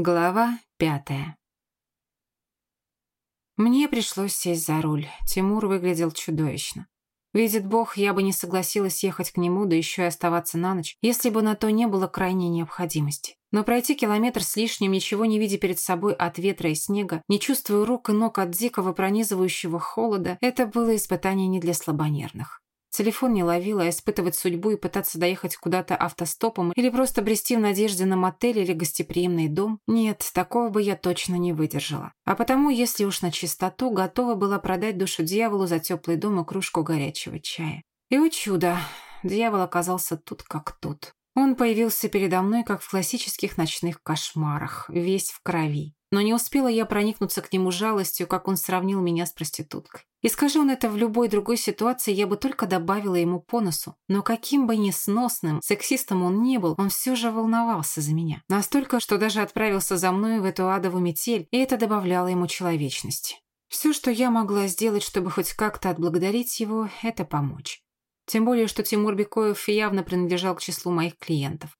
Глава пятая. Мне пришлось сесть за руль. Тимур выглядел чудовищно. Видит Бог, я бы не согласилась ехать к нему, да еще и оставаться на ночь, если бы на то не было крайней необходимости. Но пройти километр с лишним, ничего не видя перед собой от ветра и снега, не чувствуя рук и ног от дикого пронизывающего холода, это было испытание не для слабонервных. Телефон не ловил, а испытывать судьбу и пытаться доехать куда-то автостопом или просто брести в надежде на мотель или гостеприимный дом? Нет, такого бы я точно не выдержала. А потому, если уж на чистоту, готова была продать душу дьяволу за теплый дом и кружку горячего чая. И, о чудо, дьявол оказался тут как тут. Он появился передо мной, как в классических ночных кошмарах, весь в крови. Но не успела я проникнуться к нему жалостью, как он сравнил меня с проституткой. И скажи он это в любой другой ситуации, я бы только добавила ему по носу. Но каким бы несносным сексистом он не был, он все же волновался за меня. Настолько, что даже отправился за мной в эту адовую метель, и это добавляло ему человечности. Все, что я могла сделать, чтобы хоть как-то отблагодарить его, это помочь. Тем более, что Тимур Бекоев явно принадлежал к числу моих клиентов.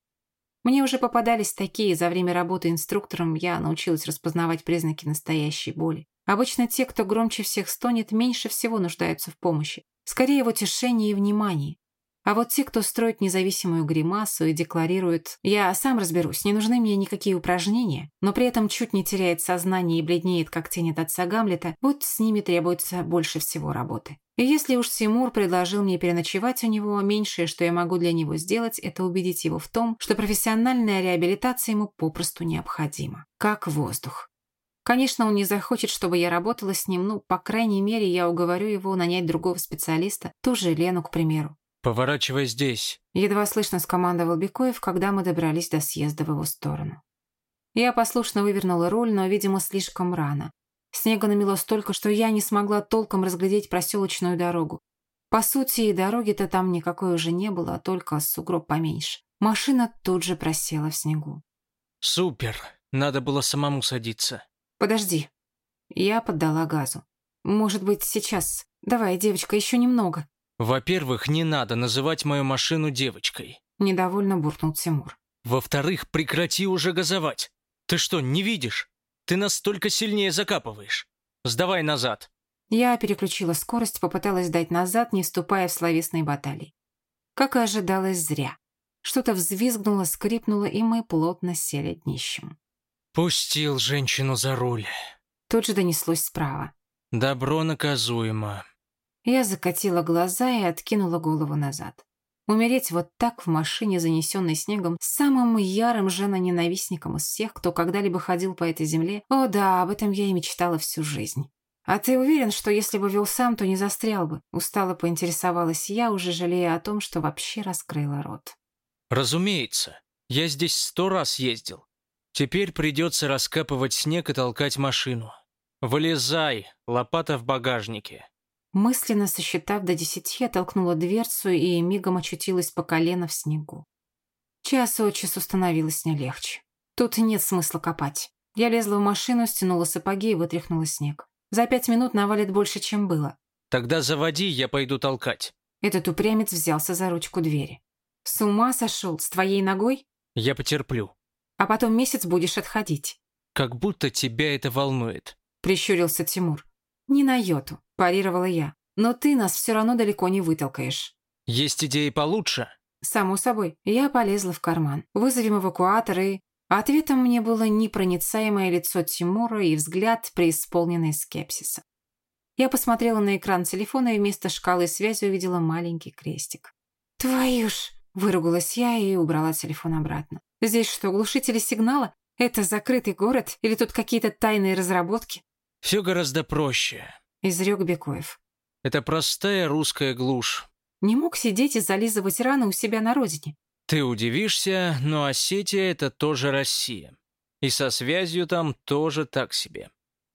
Мне уже попадались такие, за время работы инструктором я научилась распознавать признаки настоящей боли. Обычно те, кто громче всех стонет, меньше всего нуждаются в помощи. Скорее в утешении и внимании. А вот те, кто строит независимую гримасу и декларирует «я сам разберусь, не нужны мне никакие упражнения», но при этом чуть не теряет сознание и бледнеет, как тень от отца Гамлета, вот с ними требуется больше всего работы. И если уж Тимур предложил мне переночевать у него, меньшее, что я могу для него сделать, это убедить его в том, что профессиональная реабилитация ему попросту необходима. Как воздух. Конечно, он не захочет, чтобы я работала с ним, ну, по крайней мере, я уговорю его нанять другого специалиста, ту же Лену, к примеру. «Поворачивай здесь», — едва слышно скомандовал Бекоев, когда мы добрались до съезда в его сторону. Я послушно вывернула руль, но, видимо, слишком рано. Снега намело столько, что я не смогла толком разглядеть проселочную дорогу. По сути, и дороги-то там никакой уже не было, а только сугроб поменьше. Машина тут же просела в снегу. «Супер! Надо было самому садиться». «Подожди». Я поддала газу. «Может быть, сейчас. Давай, девочка, еще немного». «Во-первых, не надо называть мою машину девочкой». Недовольно буркнул Тимур. «Во-вторых, прекрати уже газовать. Ты что, не видишь? Ты нас только сильнее закапываешь. Сдавай назад». Я переключила скорость, попыталась дать назад, не вступая в словесные баталии. Как и ожидалось, зря. Что-то взвизгнуло, скрипнуло, и мы плотно сели днищем. «Пустил женщину за руль». Тут же донеслось справа. «Добро наказуемо». Я закатила глаза и откинула голову назад. Умереть вот так в машине, занесенной снегом, самым ярым женоненавистником из всех, кто когда-либо ходил по этой земле, о да, об этом я и мечтала всю жизнь. «А ты уверен, что если бы вел сам, то не застрял бы?» Устало поинтересовалась я, уже жалея о том, что вообще раскрыла рот. «Разумеется. Я здесь сто раз ездил. Теперь придется раскапывать снег и толкать машину. Вылезай, лопата в багажнике». Мысленно сосчитав до десяти, я толкнула дверцу и мигом очутилась по колено в снегу. Час от часу становилось не легче. Тут нет смысла копать. Я лезла в машину, стянула сапоги и вытряхнула снег. За пять минут навалит больше, чем было. «Тогда заводи, я пойду толкать». Этот упрямец взялся за ручку двери. «С ума сошел? С твоей ногой?» «Я потерплю». «А потом месяц будешь отходить». «Как будто тебя это волнует», — прищурился Тимур. «Не на йоту», – парировала я. «Но ты нас все равно далеко не вытолкаешь». «Есть идеи получше?» «Само собой». Я полезла в карман. «Вызовем эвакуатор и...» Ответом мне было непроницаемое лицо Тимура и взгляд, преисполненный скепсиса. Я посмотрела на экран телефона и вместо шкалы связи увидела маленький крестик. «Твою ж!» – выругалась я и убрала телефон обратно. «Здесь что, глушители сигнала? Это закрытый город или тут какие-то тайные разработки?» «Все гораздо проще», – изрек Бекоев. «Это простая русская глушь». Не мог сидеть и зализывать раны у себя на родине. Ты удивишься, но Осетия – это тоже Россия. И со связью там тоже так себе.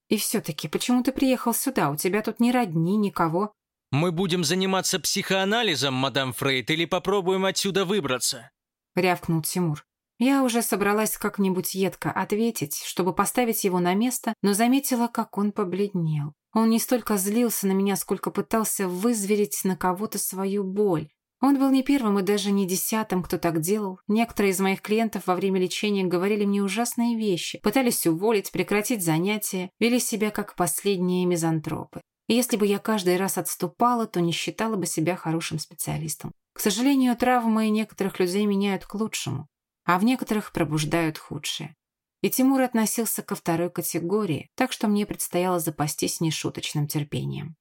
И все-таки, почему ты приехал сюда? У тебя тут ни родни, никого. Мы будем заниматься психоанализом, мадам Фрейд, или попробуем отсюда выбраться? Рявкнул Тимур. Я уже собралась как-нибудь едко ответить, чтобы поставить его на место, но заметила, как он побледнел. Он не столько злился на меня, сколько пытался вызверить на кого-то свою боль. Он был не первым и даже не десятым, кто так делал. Некоторые из моих клиентов во время лечения говорили мне ужасные вещи, пытались уволить, прекратить занятия, вели себя как последние мизантропы. И если бы я каждый раз отступала, то не считала бы себя хорошим специалистом. К сожалению, травмы некоторых людей меняют к лучшему, а в некоторых пробуждают худшее. И Тимур относился ко второй категории, так что мне предстояло запастись нешуточным терпением.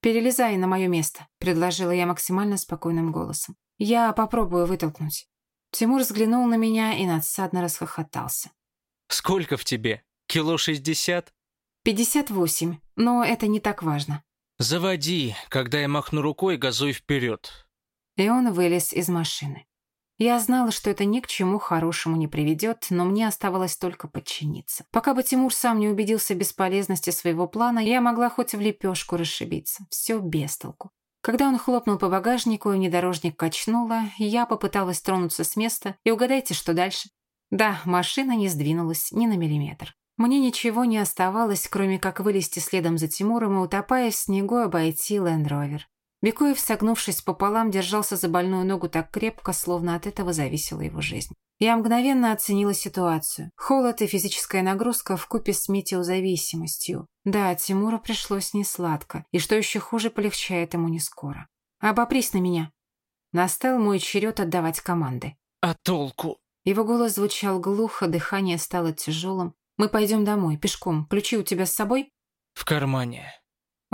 «Перелезай на мое место», – предложила я максимально спокойным голосом. «Я попробую вытолкнуть». Тимур взглянул на меня и надсадно расхохотался. «Сколько в тебе? Кило шестьдесят?» «Пятьдесят восемь, но это не так важно». «Заводи, когда я махну рукой, газуй вперед». И он вылез из машины. Я знала, что это ни к чему хорошему не приведет, но мне оставалось только подчиниться. Пока бы Тимур сам не убедился в бесполезности своего плана, я могла хоть в лепешку расшибиться. Все без толку. Когда он хлопнул по багажнику, и внедорожник качнуло, я попыталась тронуться с места, и угадайте, что дальше? Да, машина не сдвинулась ни на миллиметр. Мне ничего не оставалось, кроме как вылезти следом за Тимуром и, утопая в снегу, обойти Лэнд-Ровер. Бекоев, согнувшись пополам, держался за больную ногу так крепко, словно от этого зависела его жизнь. Я мгновенно оценила ситуацию. Холод и физическая нагрузка вкупе с метеозависимостью. Да, Тимуру пришлось несладко, и что еще хуже, полегчает ему не скоро. «Обопрись на меня!» Настал мой черед отдавать команды. «А толку?» Его голос звучал глухо, дыхание стало тяжелым. «Мы пойдем домой, пешком. Ключи у тебя с собой?» «В кармане»,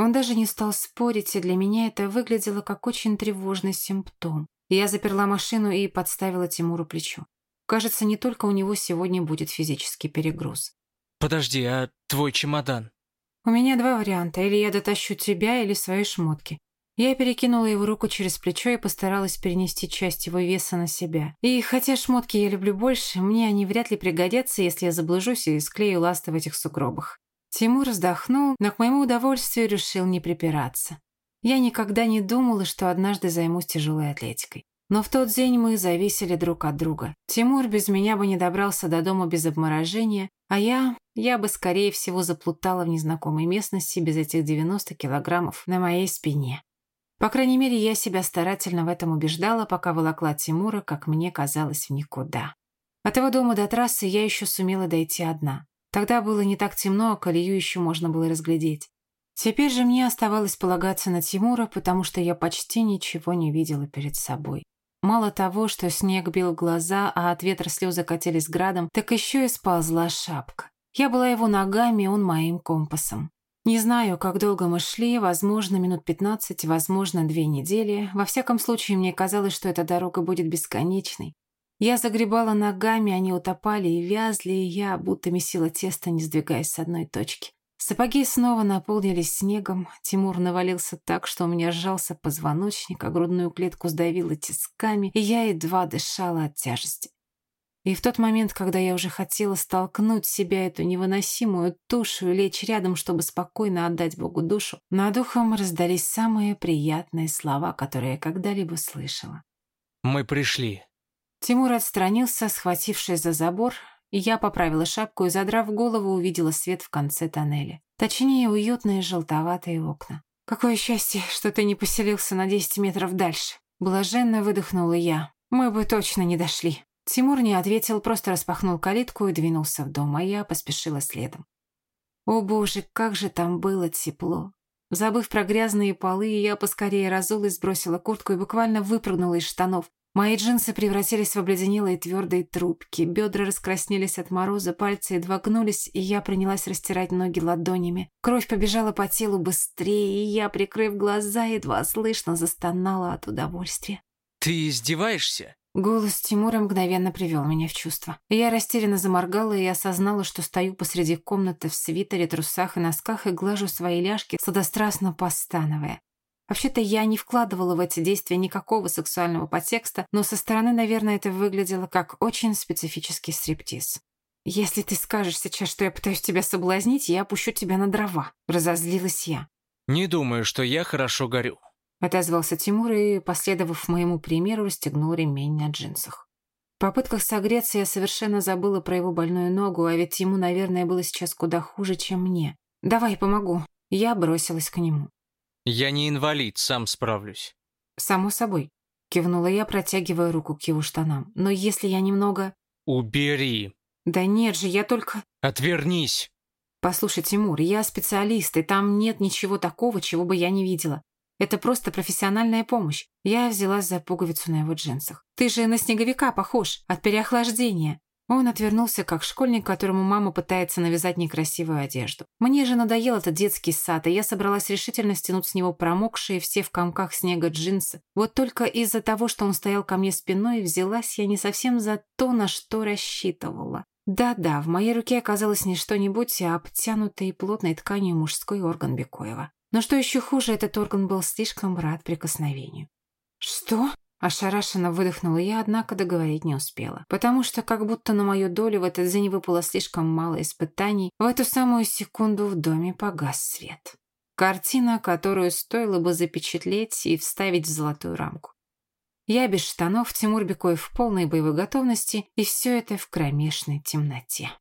он даже не стал спорить, и для меня это выглядело как очень тревожный симптом. Я заперла машину и подставила Тимуру плечо. Кажется, не только у него сегодня будет физический перегруз. «Подожди, а твой чемодан?» «У меня два варианта. Или я дотащу тебя, или свои шмотки». Я перекинула его руку через плечо и постаралась перенести часть его веса на себя. И хотя шмотки я люблю больше, мне они вряд ли пригодятся, если я заблужусь и склею ласты в этих сугробах. Тимур вздохнул, но к моему удовольствию решил не припираться. Я никогда не думала, что однажды займусь тяжелой атлетикой. Но в тот день мы зависели друг от друга. Тимур без меня бы не добрался до дома без обморожения, а я... я бы, скорее всего, заплутала в незнакомой местности без этих 90 килограммов на моей спине. По крайней мере, я себя старательно в этом убеждала, пока волокла Тимура, как мне казалось, в никуда. От его дома до трассы я еще сумела дойти одна. Тогда было не так темно, а колею еще можно было разглядеть. Теперь же мне оставалось полагаться на Тимура, потому что я почти ничего не видела перед собой. Мало того, что снег бил глаза, а от ветра слезы катились градом, так еще и сползла шапка. Я была его ногами, он моим компасом. Не знаю, как долго мы шли, возможно, минут пятнадцать, возможно, две недели. Во всяком случае, мне казалось, что эта дорога будет бесконечной. Я загребала ногами, они утопали и вязли, и я будто месила тесто, не сдвигаясь с одной точки. Сапоги снова наполнились снегом. Тимур навалился так, что у меня сжался позвоночник, а грудную клетку сдавило тисками, и я едва дышала от тяжести. И в тот момент, когда я уже хотела столкнуть себя эту невыносимую тушу и лечь рядом, чтобы спокойно отдать Богу душу, над ухом раздались самые приятные слова, которые я когда-либо слышала. «Мы пришли», Тимур отстранился, схватившись за забор, и я поправила шапку и, задрав голову, увидела свет в конце тоннеля. Точнее, уютные желтоватые окна. «Какое счастье, что ты не поселился на 10 метров дальше!» Блаженно выдохнула я. «Мы бы точно не дошли!» Тимур не ответил, просто распахнул калитку и двинулся в дом, а я поспешила следом. О боже, как же там было тепло! Забыв про грязные полы, я поскорее разулась, сбросила куртку и буквально выпрыгнула из штанов, Мои джинсы превратились в обледенелые твердые трубки, бедра раскраснелись от мороза, пальцы едва гнулись, и я принялась растирать ноги ладонями. Кровь побежала по телу быстрее, и я, прикрыв глаза, едва слышно застонала от удовольствия. «Ты издеваешься?» Голос Тимура мгновенно привел меня в чувство. Я растерянно заморгала и осознала, что стою посреди комнаты в свитере, трусах и носках и глажу свои ляжки, сладострастно постановая. Вообще-то я не вкладывала в эти действия никакого сексуального подтекста, но со стороны, наверное, это выглядело как очень специфический стриптиз. «Если ты скажешь сейчас, что я пытаюсь тебя соблазнить, я опущу тебя на дрова», — разозлилась я. «Не думаю, что я хорошо горю», — отозвался Тимур и, последовав моему примеру, расстегнул ремень на джинсах. В попытках согреться я совершенно забыла про его больную ногу, а ведь ему, наверное, было сейчас куда хуже, чем мне. «Давай, помогу». Я бросилась к нему. «Я не инвалид, сам справлюсь». «Само собой». кивнула я, протягивая руку к его штанам. «Но если я немного...» «Убери!» «Да нет же, я только...» «Отвернись!» «Послушай, Тимур, я специалист, и там нет ничего такого, чего бы я не видела. Это просто профессиональная помощь. Я взялась за пуговицу на его джинсах. Ты же на снеговика похож, от переохлаждения. Он отвернулся, как школьник, которому мама пытается навязать некрасивую одежду. Мне же надоел этот детский сад, и я собралась решительно стянуть с него промокшие все в комках снега джинсы. Вот только из-за того, что он стоял ко мне спиной, взялась я не совсем за то, на что рассчитывала. Да-да, в моей руке оказалось не что-нибудь, а обтянутый плотной тканью мужской орган Бекоева. Но что еще хуже, этот орган был слишком рад прикосновению. «Что?» Ошарашенно выдохнула я, однако договорить не успела. Потому что как будто на мою долю в этот день выпало слишком мало испытаний, в эту самую секунду в доме погас свет. Картина, которую стоило бы запечатлеть и вставить в золотую рамку. Я без штанов, Тимур Бекоев в полной боевой готовности, и все это в кромешной темноте.